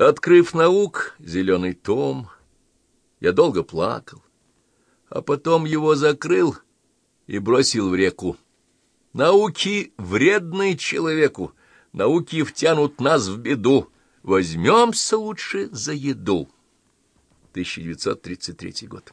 Открыв наук, зеленый том, я долго плакал, а потом его закрыл и бросил в реку. Науки вредны человеку, науки втянут нас в беду. Возьмемся лучше за еду. 1933 год.